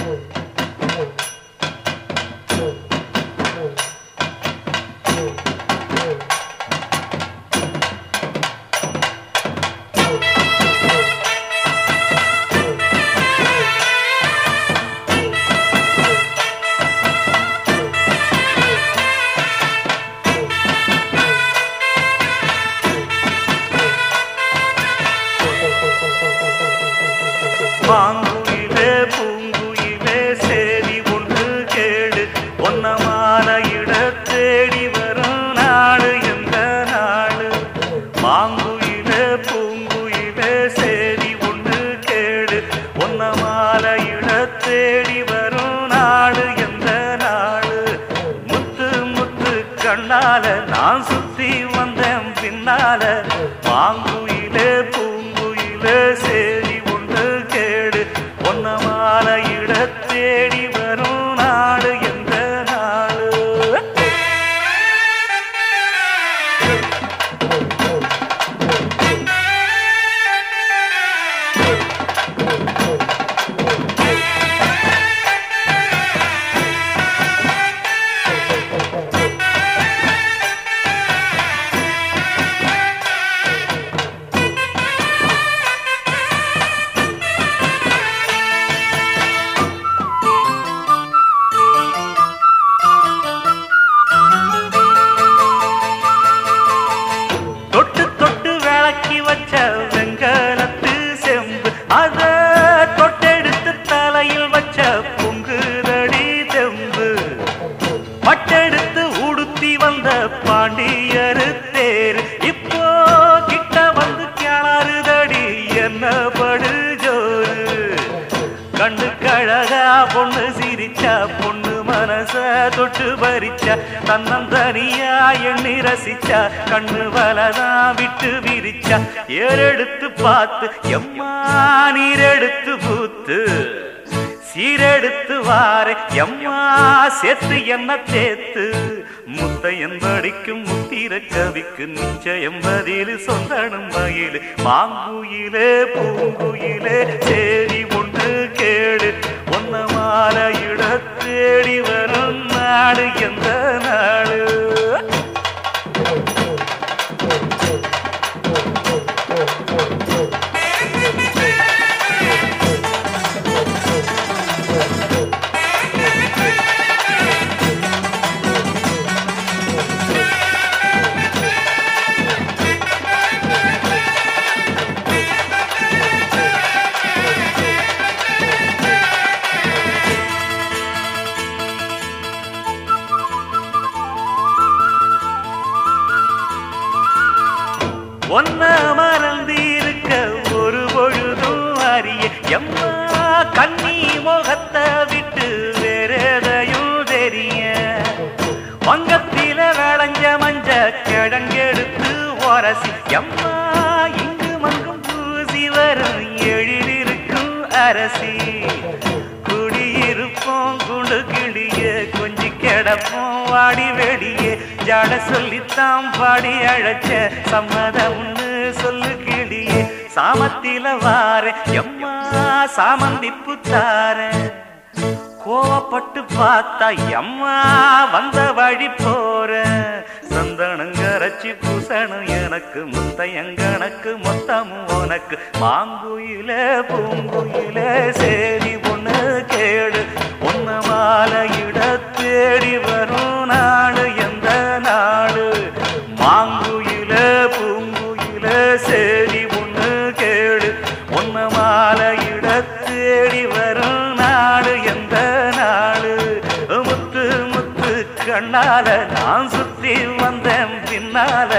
மாங்குயிலே ஒன்னமான தேடி வரும் நாடு எந்த நாடு? மாங்குயிலே பூங்குயிலே சேதி ஒன்று கேடு. ஒன்னமான இட தேடி வரும் நாடு எந்த நாடு? முத்து முத்து கண்ணால நான் சுத்தி வந்தேன் பின்னால. மாங்குயிலே பூங்குயிலே சேரி ஒன்று கேடு. ஒன்னமான இட தேடி பொண்ணு சிரிச்சா பொண்ணு மனச தொட்டு பறிச்சா தன்னந்தனியா எண்ணி ரசிச்சா கண்ணு வலதா விட்டு விரிச்சா ஏறெடுத்து பார்த்து எம்மா நீரெடுத்து பூத்து சீரெடுத்து வாரே எம்மா சேர்த்து என்ன தேத்து முத்தையன் படிக்கும் முத்திர கவிக்கு நிச்சயம் பதில் சொந்தனும் மயில் மாங்குயிலே பூங்குயிலே சேரி ஒன்ன மறந்திருக்க ஒரு பொழுதும் அறிய எம்மா கண்ணி முகத்தை விட்டு வேறதையும் தெரிய. வங்கத்தில விளைஞ்ச மஞ்ச கிழங்கெடுத்து உரசி. எம்மா இங்கு மங்கும் பூசி வரும் எழிலிருக்கும் அரசி. கிடப்போம் வாடி வெடியே ஜாட சொல்லித்தான் பாடி அழைச்ச. சம்மத சம்மதம்னு சொல்லு கிளியே. சாமத்தில வார எம்மா சாமந்திப்பு தார கோவப்பட்டு பார்த்தா எம்மா வந்த வழி போற சந்தனங்கரைச்சி பூசணும். எனக்கு முத்தையங்கணக்கு மொத்தமும் உனக்கு. மாங்குயில பூங்குயில சேரி ஒன்று கேடு ஒன்ன மாலையிட கண்ணால நான் சுத்தி வந்தேன் பின்னால.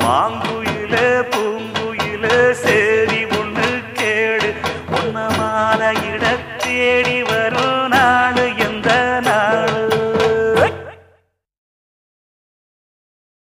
மாங்குயில பூங்குயில சேரி ஒண்ணு கேடு. ஒன்ன மாலையிட தேடி வ